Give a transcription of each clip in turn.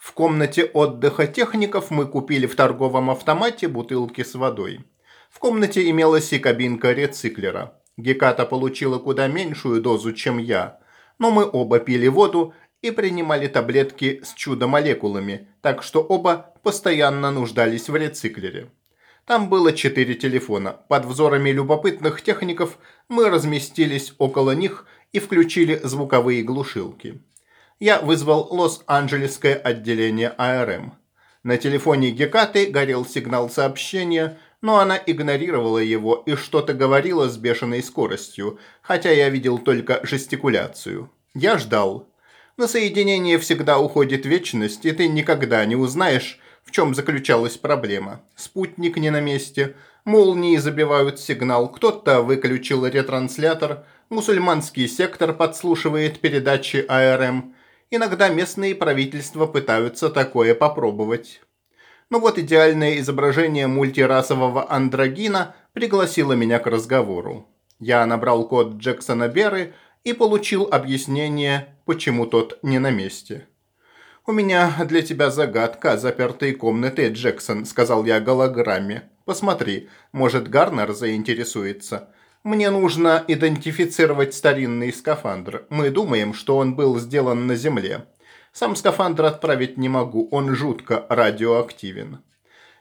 В комнате отдыха техников мы купили в торговом автомате бутылки с водой. В комнате имелась и кабинка рециклера. Геката получила куда меньшую дозу, чем я, но мы оба пили воду и принимали таблетки с чудо-молекулами, так что оба постоянно нуждались в рециклере. Там было четыре телефона. Под взорами любопытных техников мы разместились около них и включили звуковые глушилки я вызвал Лос-Анджелесское отделение АРМ. На телефоне Гекаты горел сигнал сообщения, но она игнорировала его и что-то говорила с бешеной скоростью, хотя я видел только жестикуляцию. Я ждал. На соединение всегда уходит вечность, и ты никогда не узнаешь, в чем заключалась проблема. Спутник не на месте, молнии забивают сигнал, кто-то выключил ретранслятор, мусульманский сектор подслушивает передачи АРМ – Иногда местные правительства пытаются такое попробовать. Но вот идеальное изображение мультирасового андрогина пригласило меня к разговору. Я набрал код Джексона Беры и получил объяснение, почему тот не на месте. «У меня для тебя загадка запертой комнаты, Джексон», – сказал я голограмме. «Посмотри, может, Гарнер заинтересуется. Мне нужно идентифицировать старинный скафандр. Мы думаем, что он был сделан на Земле. Сам скафандр отправить не могу, он жутко радиоактивен.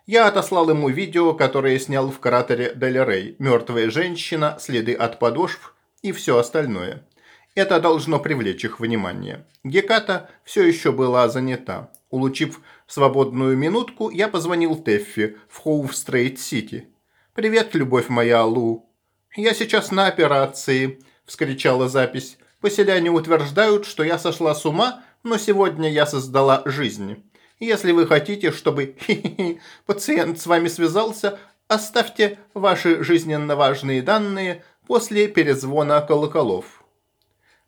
Я отослал ему видео, которое снял в кратере Дель Рей. Мертвая женщина, следы от подошв и все остальное. Это должно привлечь их внимание. Геката все еще была занята. Улучив свободную минутку, я позвонил Теффи в Хоув-Стрейт-Сити. «Привет, любовь моя, Лу. «Я сейчас на операции», – вскричала запись. «Поселяне утверждают, что я сошла с ума, но сегодня я создала жизнь. Если вы хотите, чтобы пациент с вами связался, оставьте ваши жизненно важные данные после перезвона колоколов».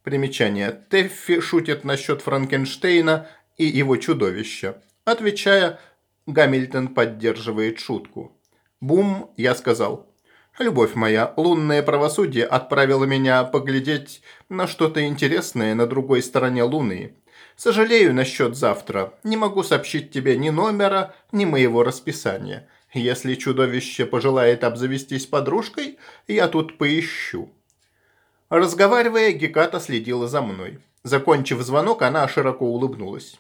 Примечание. Теффи шутит насчет Франкенштейна и его чудовища. Отвечая, Гамильтон поддерживает шутку. «Бум», я сказал. Любовь моя, лунное правосудие отправило меня поглядеть на что-то интересное на другой стороне Луны. Сожалею насчет завтра. Не могу сообщить тебе ни номера, ни моего расписания. Если чудовище пожелает обзавестись подружкой, я тут поищу». Разговаривая, Геката следила за мной. Закончив звонок, она широко улыбнулась.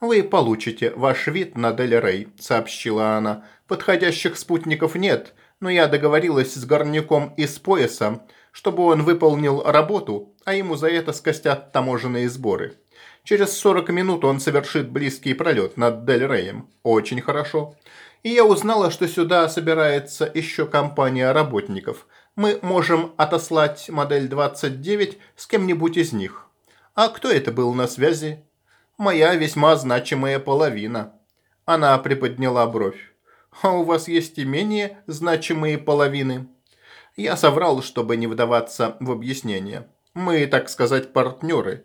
«Вы получите ваш вид на Дель Рей», – сообщила она. «Подходящих спутников нет, но я договорилась с горняком из пояса, чтобы он выполнил работу, а ему за это скостят таможенные сборы. Через 40 минут он совершит близкий пролет над Дель Реем. Очень хорошо. И я узнала, что сюда собирается еще компания работников. Мы можем отослать модель 29 с кем-нибудь из них. А кто это был на связи? Моя весьма значимая половина. Она приподняла бровь а у вас есть и менее значимые половины. Я соврал, чтобы не вдаваться в объяснение. Мы, так сказать, партнеры.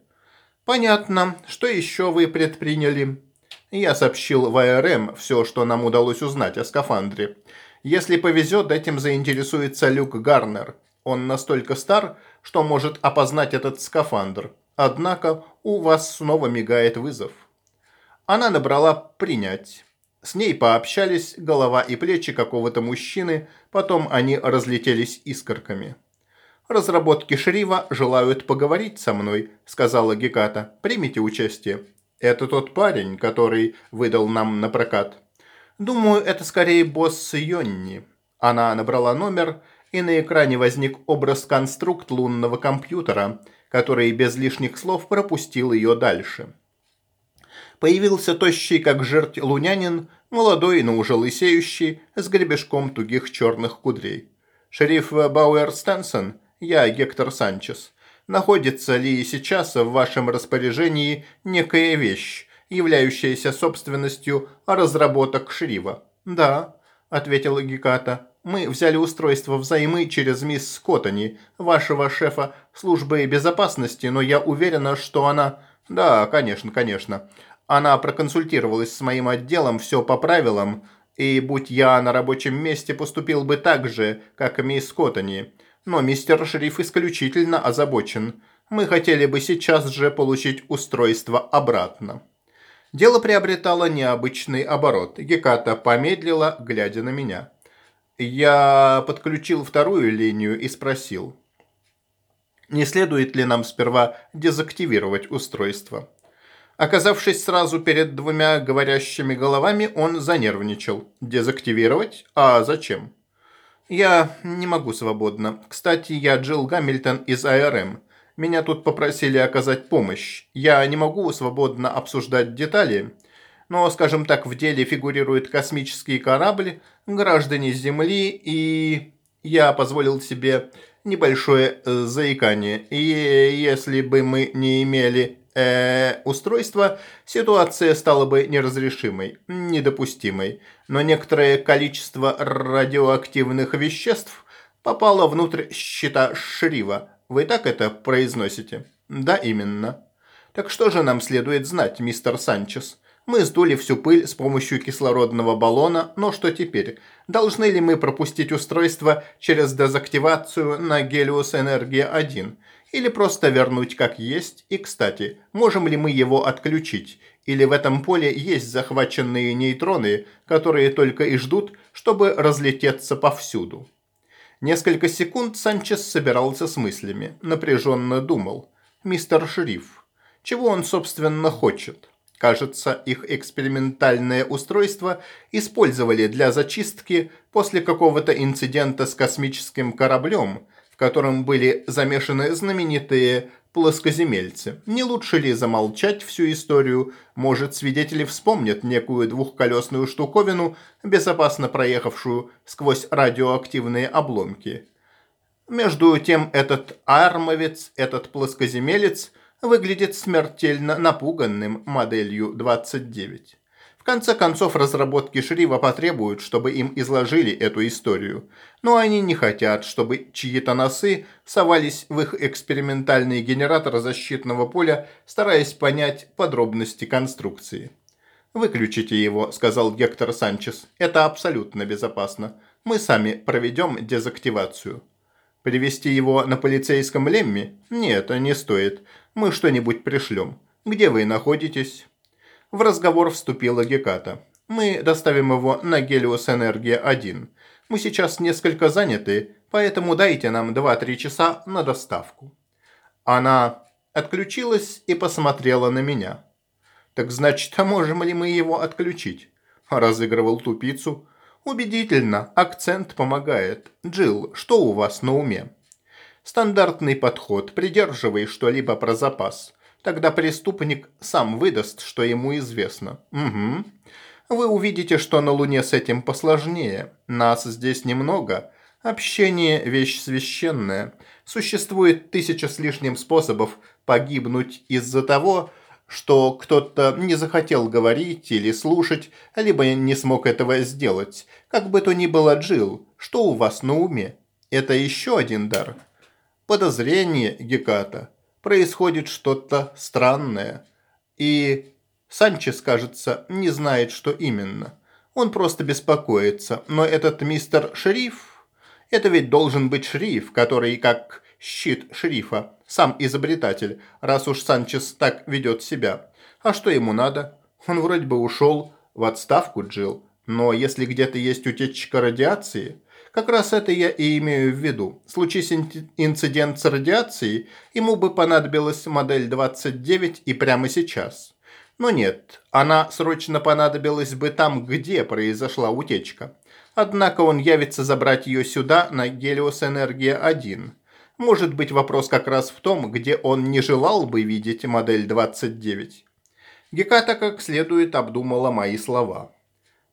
Понятно. Что еще вы предприняли? Я сообщил в АРМ все, что нам удалось узнать о скафандре. Если повезет, этим заинтересуется Люк Гарнер. Он настолько стар, что может опознать этот скафандр. Однако у вас снова мигает вызов. Она набрала «принять». С ней пообщались голова и плечи какого-то мужчины, потом они разлетелись искорками. «Разработки Шрива желают поговорить со мной», – сказала Геката. «Примите участие». «Это тот парень, который выдал нам на прокат». «Думаю, это скорее босс Йонни». Она набрала номер, и на экране возник образ конструкт лунного компьютера, который без лишних слов пропустил ее дальше. Появился тощий, как жерть лунянин, молодой, но уже лысеющий, с гребешком тугих черных кудрей. «Шериф Бауэр Стэнсон, я Гектор Санчес. Находится ли сейчас в вашем распоряжении некая вещь, являющаяся собственностью разработок Шрива?» «Да», – ответила Геката. «Мы взяли устройство взаймы через мисс Скоттани, вашего шефа службы безопасности, но я уверена, что она...» «Да, конечно, конечно. Она проконсультировалась с моим отделом, все по правилам, и будь я на рабочем месте, поступил бы так же, как мисс Коттани. Но мистер Шериф исключительно озабочен. Мы хотели бы сейчас же получить устройство обратно. Дело приобретало необычный оборот. Геката помедлила, глядя на меня. Я подключил вторую линию и спросил, не следует ли нам сперва дезактивировать устройство. Оказавшись сразу перед двумя говорящими головами, он занервничал. Дезактивировать? А зачем? Я не могу свободно. Кстати, я Джилл Гамильтон из АРМ. Меня тут попросили оказать помощь. Я не могу свободно обсуждать детали, но, скажем так, в деле фигурируют космические корабли, граждане Земли, и я позволил себе небольшое э, заикание. И если бы мы не имели э, устройства, ситуация стала бы неразрешимой, недопустимой. Но некоторое количество радиоактивных веществ попало внутрь щита Шрива, вы так это произносите? Да, именно. Так что же нам следует знать, мистер Санчес? Мы сдули всю пыль с помощью кислородного баллона, но что теперь? Должны ли мы пропустить устройство через дезактивацию на Гелиос Энергия 1? Или просто вернуть как есть? И, кстати, можем ли мы его отключить? Или в этом поле есть захваченные нейтроны, которые только и ждут, чтобы разлететься повсюду? Несколько секунд Санчес собирался с мыслями, напряженно думал. «Мистер Шериф, чего он, собственно, хочет?» Кажется, их экспериментальное устройство использовали для зачистки после какого-то инцидента с космическим кораблем, в котором были замешаны знаменитые плоскоземельцы. Не лучше ли замолчать всю историю? Может, свидетели вспомнят некую двухколесную штуковину, безопасно проехавшую сквозь радиоактивные обломки. Между тем, этот армовец, этот плоскоземелец выглядит смертельно напуганным моделью 29 конце концов, разработки Шрива потребуют, чтобы им изложили эту историю. Но они не хотят, чтобы чьи-то носы совались в их экспериментальный генератор защитного поля, стараясь понять подробности конструкции. «Выключите его», – сказал Гектор Санчес. «Это абсолютно безопасно. Мы сами проведем дезактивацию». «Привести его на полицейском лемме? Нет, не стоит. Мы что-нибудь пришлем. Где вы находитесь?» В разговор вступила Геката. «Мы доставим его на Гелиос Энергия-1. Мы сейчас несколько заняты, поэтому дайте нам 2-3 часа на доставку». Она отключилась и посмотрела на меня. «Так значит, а можем ли мы его отключить?» Разыгрывал тупицу. «Убедительно, акцент помогает. Джилл, что у вас на уме?» «Стандартный подход, придерживай что-либо про запас. Тогда преступник сам выдаст, что ему известно. Угу. Вы увидите, что на Луне с этим посложнее. Нас здесь немного. Общение – вещь священная. Существует тысяча с лишним способов погибнуть из-за того, что кто-то не захотел говорить или слушать, либо не смог этого сделать. Как бы то ни было, Джил, что у вас на уме? Это еще один дар. Подозрение Геката происходит что-то странное. И Санчес, кажется, не знает, что именно. Он просто беспокоится. Но этот мистер Шериф... Это ведь должен быть шериф, который как щит шерифа, сам изобретатель, раз уж Санчес так ведет себя. А что ему надо? Он вроде бы ушел в отставку, Джилл. Но если где-то есть утечка радиации, как раз это я и имею в виду. Случись инцидент с радиацией, ему бы понадобилась модель 29 и прямо сейчас. Но нет, она срочно понадобилась бы там, где произошла утечка. Однако он явится забрать ее сюда на Гелиос Энергия 1. Может быть вопрос как раз в том, где он не желал бы видеть модель 29. Геката как следует обдумала мои слова.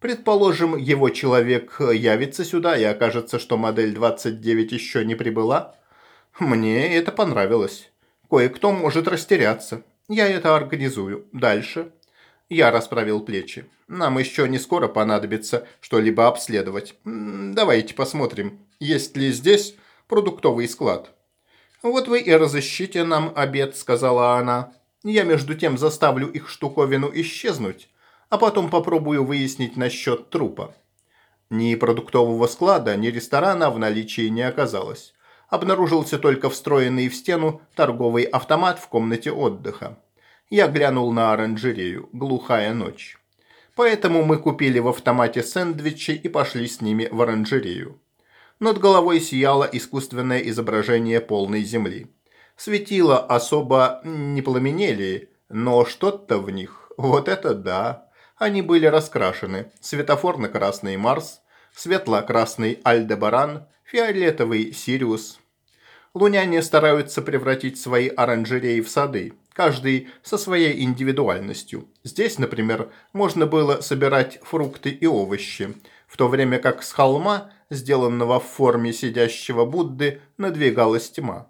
Предположим, его человек явится сюда и окажется, что модель 29 еще не прибыла. Мне это понравилось. Кое-кто может растеряться. Я это организую. Дальше. Я расправил плечи. Нам еще не скоро понадобится что-либо обследовать. Давайте посмотрим, есть ли здесь продуктовый склад. Вот вы и разыщите нам обед, сказала она. Я между тем заставлю их штуковину исчезнуть а потом попробую выяснить насчет трупа. Ни продуктового склада, ни ресторана в наличии не оказалось. Обнаружился только встроенный в стену торговый автомат в комнате отдыха. Я глянул на оранжерею. Глухая ночь. Поэтому мы купили в автомате сэндвичи и пошли с ними в оранжерею. Над головой сияло искусственное изображение полной земли. Светила особо не пламенели, но что-то в них, вот это да. Они были раскрашены. Светофорно-красный Марс, светло-красный Альдебаран, фиолетовый Сириус. Луняне стараются превратить свои оранжереи в сады, каждый со своей индивидуальностью. Здесь, например, можно было собирать фрукты и овощи, в то время как с холма, сделанного в форме сидящего Будды, надвигалась тьма.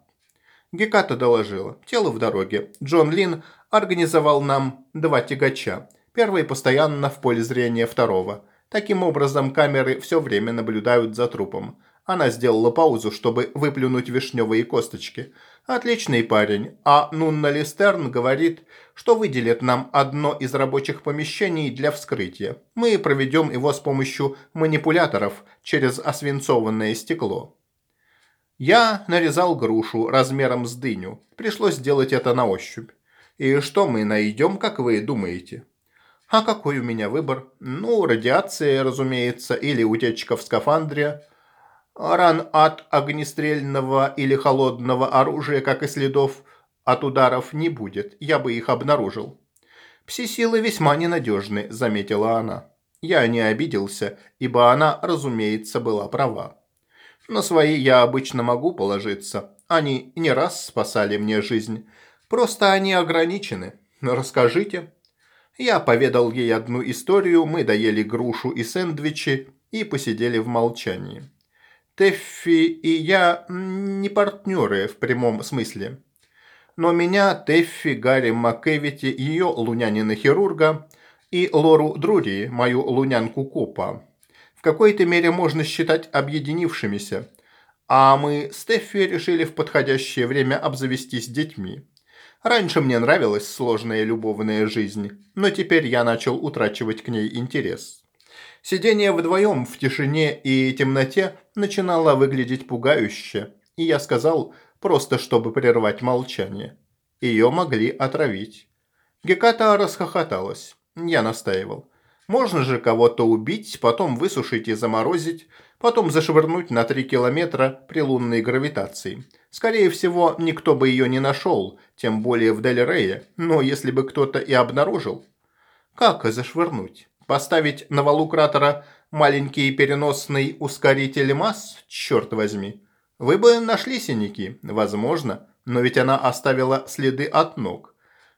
Геката доложила. Тело в дороге. Джон Лин организовал нам два тягача. Первый постоянно в поле зрения второго. Таким образом, камеры все время наблюдают за трупом. Она сделала паузу, чтобы выплюнуть вишневые косточки. Отличный парень. А Нунна Листерн говорит, что выделит нам одно из рабочих помещений для вскрытия. Мы проведем его с помощью манипуляторов через освинцованное стекло. Я нарезал грушу размером с дыню. Пришлось сделать это на ощупь. И что мы найдем, как вы думаете? А какой у меня выбор? Ну, радиация, разумеется, или утечка в скафандре. Ран от огнестрельного или холодного оружия, как и следов от ударов, не будет. Я бы их обнаружил. Пси-силы весьма ненадежны, заметила она. Я не обиделся, ибо она, разумеется, была права. На свои я обычно могу положиться. Они не раз спасали мне жизнь. Просто они ограничены. Расскажите. Я поведал ей одну историю, мы доели грушу и сэндвичи и посидели в молчании. Теффи и я не партнеры в прямом смысле. Но меня, Теффи, Гарри МакКевити, ее лунянина-хирурга и Лору Друри, мою лунянку-копа, в какой-то мере можно считать объединившимися, а мы с Стеффи решили в подходящее время обзавестись детьми. Раньше мне нравилась сложная любовная жизнь, но теперь я начал утрачивать к ней интерес. Сидение вдвоем в тишине и темноте начинало выглядеть пугающе, и я сказал, просто чтобы прервать молчание. Ее могли отравить. Геката расхохоталась. Я настаивал. Можно же кого-то убить, потом высушить и заморозить, потом зашвырнуть на три километра при лунной гравитации. Скорее всего, никто бы ее не нашел, тем более в Дель-Рее, но если бы кто-то и обнаружил... Как зашвырнуть? Поставить на валу кратера маленький переносный ускоритель масс? Черт возьми. Вы бы нашли синяки, возможно, но ведь она оставила следы от ног.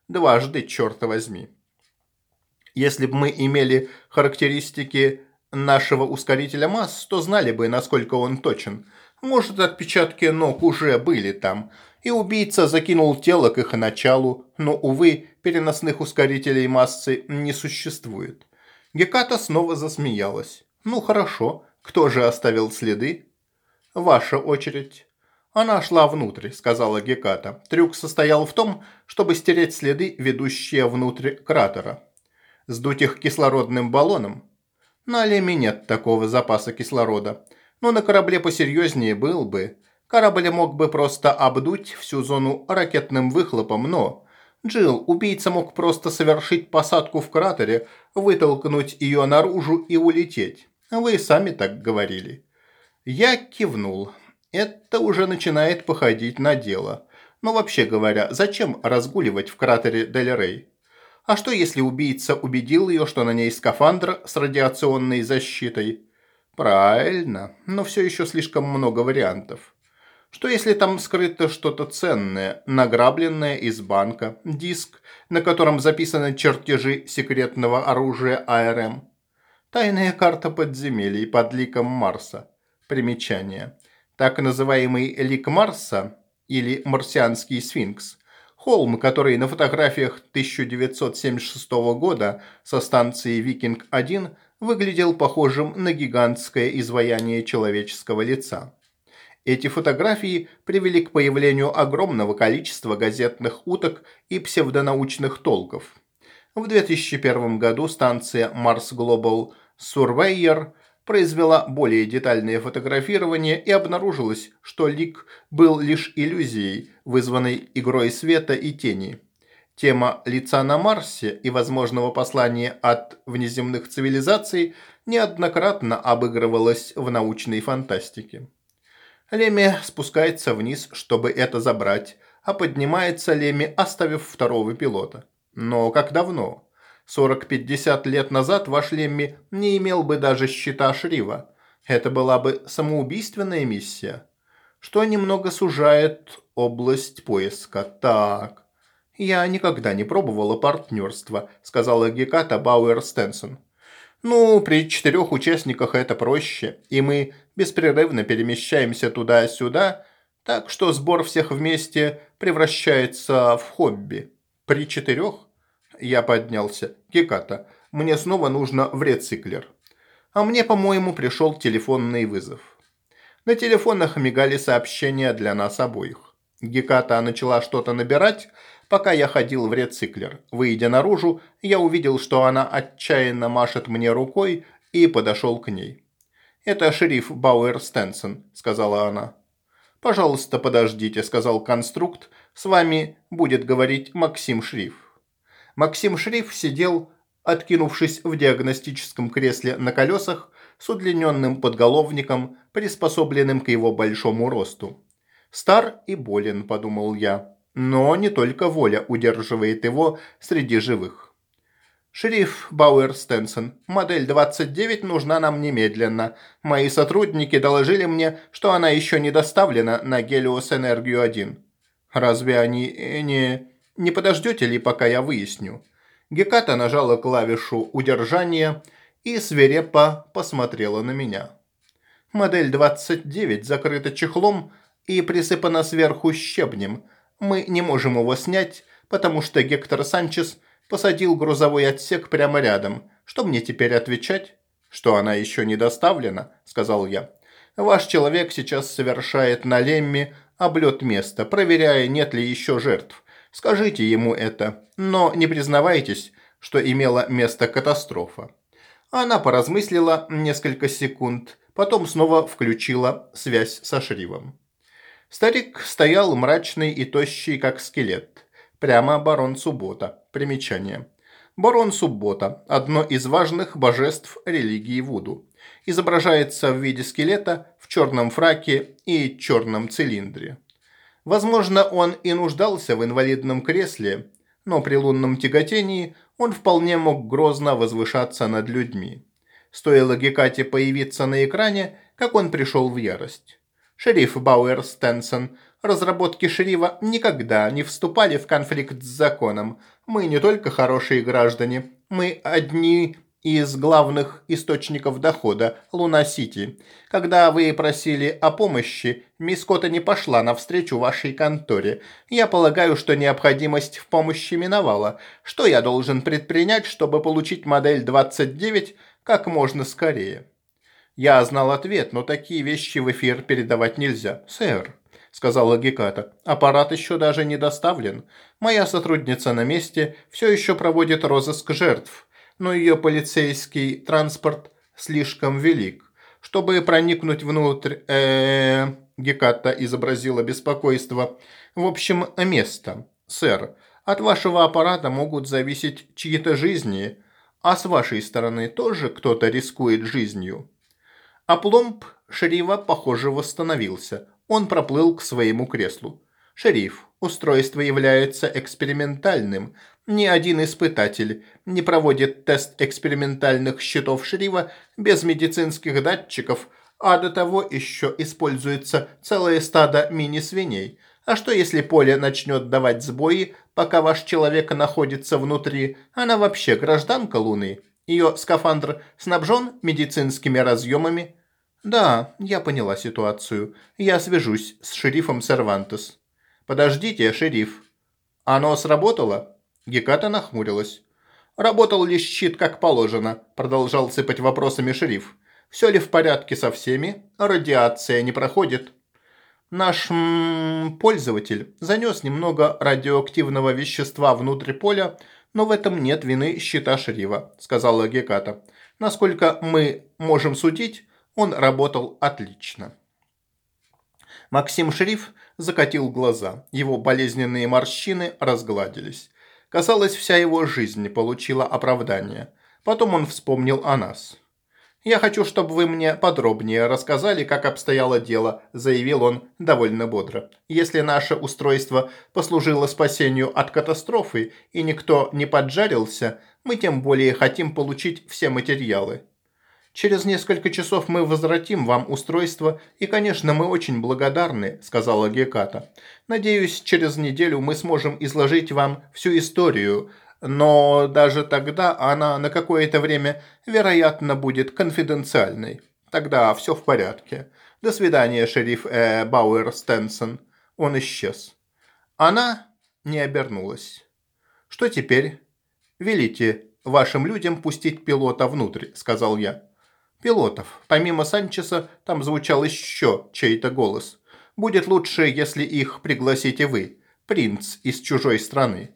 Дважды, черт возьми. Если бы мы имели характеристики нашего ускорителя масс, то знали бы, насколько он точен. Может, отпечатки ног уже были там, и убийца закинул тело к их началу, но, увы, переносных ускорителей массы не существует. Геката снова засмеялась. «Ну хорошо, кто же оставил следы?» «Ваша очередь». «Она шла внутрь», – сказала Геката. Трюк состоял в том, чтобы стереть следы, ведущие внутрь кратера. Сдуть их кислородным баллоном? На Леме нет такого запаса кислорода. Но на корабле посерьезнее был бы. Корабль мог бы просто обдуть всю зону ракетным выхлопом, но... Джилл, убийца мог просто совершить посадку в кратере, вытолкнуть ее наружу и улететь. Вы сами так говорили. Я кивнул. Это уже начинает походить на дело. Но вообще говоря, зачем разгуливать в кратере Дель Рей? А что если убийца убедил ее, что на ней скафандр с радиационной защитой? Правильно, но все еще слишком много вариантов. Что если там скрыто что-то ценное, награбленное из банка, диск, на котором записаны чертежи секретного оружия АРМ? Тайная карта подземелий под ликом Марса. Примечание. Так называемый лик Марса или марсианский сфинкс – Холм, который на фотографиях 1976 года со станции «Викинг-1» выглядел похожим на гигантское изваяние человеческого лица. Эти фотографии привели к появлению огромного количества газетных уток и псевдонаучных толков. В 2001 году станция Mars Global Surveyor – произвела более детальное фотографирование и обнаружилось, что лик был лишь иллюзией, вызванной игрой света и тени. Тема лица на Марсе и возможного послания от внеземных цивилизаций неоднократно обыгрывалась в научной фантастике. Леми спускается вниз, чтобы это забрать, а поднимается Леми, оставив второго пилота. Но как давно? 40-50 лет назад ваш Лемми не имел бы даже щита Шрива. Это была бы самоубийственная миссия. Что немного сужает область поиска. Так, «Я никогда не пробовала партнерство», – сказала Геката Бауэр Стенсон. «Ну, при четырех участниках это проще, и мы беспрерывно перемещаемся туда-сюда, так что сбор всех вместе превращается в хобби. При четырех?» Я поднялся. «Геката, мне снова нужно в рециклер». А мне, по-моему, пришел телефонный вызов. На телефонах мигали сообщения для нас обоих. Геката начала что-то набирать, Пока я ходил в рециклер, выйдя наружу, я увидел, что она отчаянно машет мне рукой и подошел к ней. «Это шериф Бауэр Стенсон», – сказала она. «Пожалуйста, подождите», – сказал конструкт. «С вами будет говорить Максим Шриф». Максим Шриф сидел, откинувшись в диагностическом кресле на колесах, с удлиненным подголовником, приспособленным к его большому росту. «Стар и болен», – подумал я. Но не только воля удерживает его среди живых. «Шериф Бауэр Стенсон, модель 29 нужна нам немедленно. Мои сотрудники доложили мне, что она еще не доставлена на Гелиос Энергию-1. Разве они э, не... Не подождете ли, пока я выясню?» Геката нажала клавишу удержания и свирепо посмотрела на меня. Модель 29 закрыта чехлом и присыпана сверху щебнем – мы не можем его снять, потому что Гектор Санчес посадил грузовой отсек прямо рядом. Что мне теперь отвечать? Что она еще не доставлена, сказал я. Ваш человек сейчас совершает на Лемме облет места, проверяя, нет ли еще жертв. Скажите ему это, но не признавайтесь, что имела место катастрофа. Она поразмыслила несколько секунд, потом снова включила связь со Шривом. Старик стоял мрачный и тощий, как скелет. Прямо барон Суббота. Примечание. Барон Суббота – одно из важных божеств религии Вуду. Изображается в виде скелета в черном фраке и черном цилиндре. Возможно, он и нуждался в инвалидном кресле, но при лунном тяготении он вполне мог грозно возвышаться над людьми. Стоило Гекате появиться на экране, как он пришел в ярость. Шериф Бауэр Стенсон, разработки шерифа никогда не вступали в конфликт с законом. Мы не только хорошие граждане, мы одни из главных источников дохода Луна-Сити. Когда вы просили о помощи, мисс Кота не пошла навстречу вашей конторе. Я полагаю, что необходимость в помощи миновала. Что я должен предпринять, чтобы получить модель 29 как можно скорее?» Я знал ответ, но такие вещи в эфир передавать нельзя. «Сэр», – сказала Геката, – «аппарат еще даже не доставлен. Моя сотрудница на месте все еще проводит розыск жертв, но ее полицейский транспорт слишком велик. Чтобы проникнуть внутрь, э, -э Геката изобразила беспокойство. В общем, место. Сэр, от вашего аппарата могут зависеть чьи-то жизни, а с вашей стороны тоже кто-то рискует жизнью. А пломб шерифа, похоже, восстановился. Он проплыл к своему креслу. «Шериф, устройство является экспериментальным. Ни один испытатель не проводит тест экспериментальных счетов шерифа без медицинских датчиков, а до того еще используется целое стадо мини-свиней. А что если поле начнет давать сбои, пока ваш человек находится внутри? Она вообще гражданка Луны?» Ее скафандр снабжен медицинскими разъемами?» «Да, я поняла ситуацию. Я свяжусь с шерифом Сервантес». «Подождите, шериф». «Оно сработало?» Геката нахмурилась. «Работал ли щит как положено?» Продолжал сыпать вопросами шериф. «Все ли в порядке со всеми? Радиация не проходит?» Наш м -м, пользователь занес немного радиоактивного вещества внутрь поля, но в этом нет вины щита Шрива», – сказала Геката. «Насколько мы можем судить, он работал отлично». Максим Шриф закатил глаза. Его болезненные морщины разгладились. Казалось, вся его жизнь получила оправдание. Потом он вспомнил о нас. «Я хочу, чтобы вы мне подробнее рассказали, как обстояло дело», – заявил он довольно бодро. «Если наше устройство послужило спасению от катастрофы и никто не поджарился, мы тем более хотим получить все материалы. Через несколько часов мы возвратим вам устройство, и, конечно, мы очень благодарны», – сказала Геката. «Надеюсь, через неделю мы сможем изложить вам всю историю – но даже тогда она на какое-то время, вероятно, будет конфиденциальной. Тогда все в порядке. До свидания, шериф э, Бауэр Стенсон. Он исчез. Она не обернулась. Что теперь? Велите вашим людям пустить пилота внутрь, сказал я. Пилотов. Помимо Санчеса, там звучал еще чей-то голос. Будет лучше, если их пригласите вы, принц из чужой страны.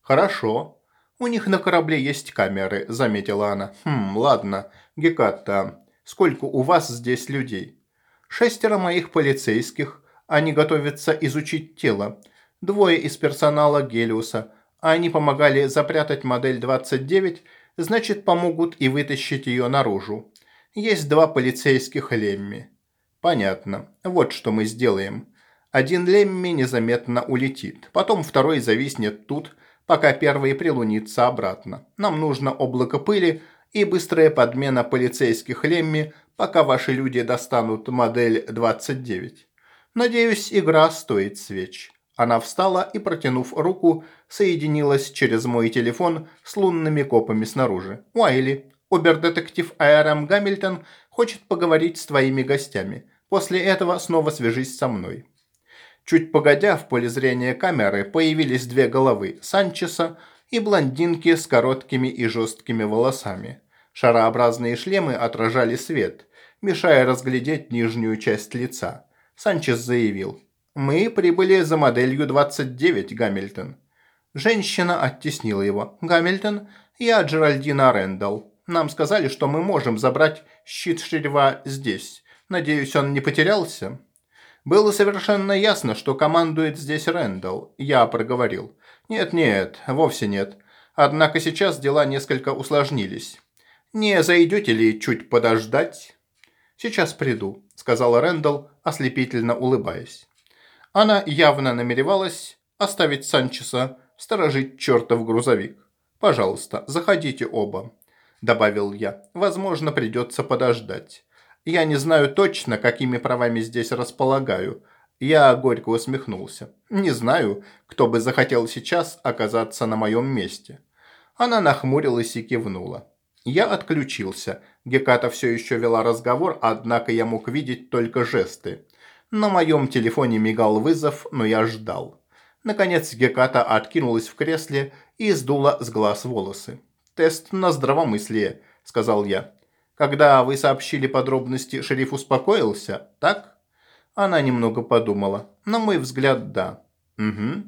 Хорошо, «У них на корабле есть камеры», – заметила она. «Хм, ладно. Гекатта, сколько у вас здесь людей?» «Шестеро моих полицейских. Они готовятся изучить тело. Двое из персонала Гелиуса. Они помогали запрятать модель 29, значит, помогут и вытащить ее наружу. Есть два полицейских Лемми». «Понятно. Вот что мы сделаем. Один Лемми незаметно улетит. Потом второй зависнет тут – пока первый прилунится обратно. Нам нужно облако пыли и быстрая подмена полицейских Лемми, пока ваши люди достанут модель 29. Надеюсь, игра стоит свеч. Она встала и, протянув руку, соединилась через мой телефон с лунными копами снаружи. «Уайли, обер-детектив А.Р.М. Гамильтон хочет поговорить с твоими гостями. После этого снова свяжись со мной». Чуть погодя, в поле зрения камеры появились две головы – Санчеса и блондинки с короткими и жесткими волосами. Шарообразные шлемы отражали свет, мешая разглядеть нижнюю часть лица. Санчес заявил «Мы прибыли за моделью 29, Гамильтон». Женщина оттеснила его. «Гамильтон, я Джеральдина Рэндалл. Нам сказали, что мы можем забрать щит Шерва здесь. Надеюсь, он не потерялся?» Было совершенно ясно, что командует здесь Рэндалл. Я проговорил. Нет-нет, вовсе нет. Однако сейчас дела несколько усложнились. Не зайдете ли чуть подождать? Сейчас приду, сказала Рэндалл, ослепительно улыбаясь. Она явно намеревалась оставить Санчеса сторожить чертов грузовик. «Пожалуйста, заходите оба», – добавил я. «Возможно, придется подождать. Я не знаю точно, какими правами здесь располагаю. Я горько усмехнулся. Не знаю, кто бы захотел сейчас оказаться на моем месте. Она нахмурилась и кивнула. Я отключился. Геката все еще вела разговор, однако я мог видеть только жесты. На моем телефоне мигал вызов, но я ждал. Наконец Геката откинулась в кресле и сдула с глаз волосы. «Тест на здравомыслие», – сказал я. Когда вы сообщили подробности, шериф успокоился, так? Она немного подумала. На мой взгляд, да. Угу.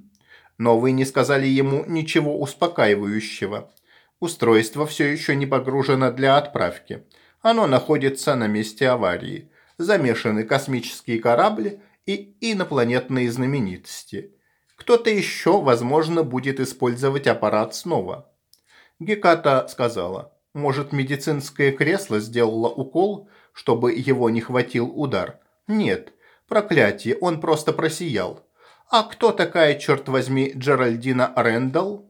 Но вы не сказали ему ничего успокаивающего. Устройство все еще не погружено для отправки. Оно находится на месте аварии. Замешаны космические корабли и инопланетные знаменитости. Кто-то еще, возможно, будет использовать аппарат снова. Геката сказала. Может, медицинское кресло сделало укол, чтобы его не хватил удар? Нет. Проклятие, он просто просиял. А кто такая, черт возьми, Джеральдина Рэндалл?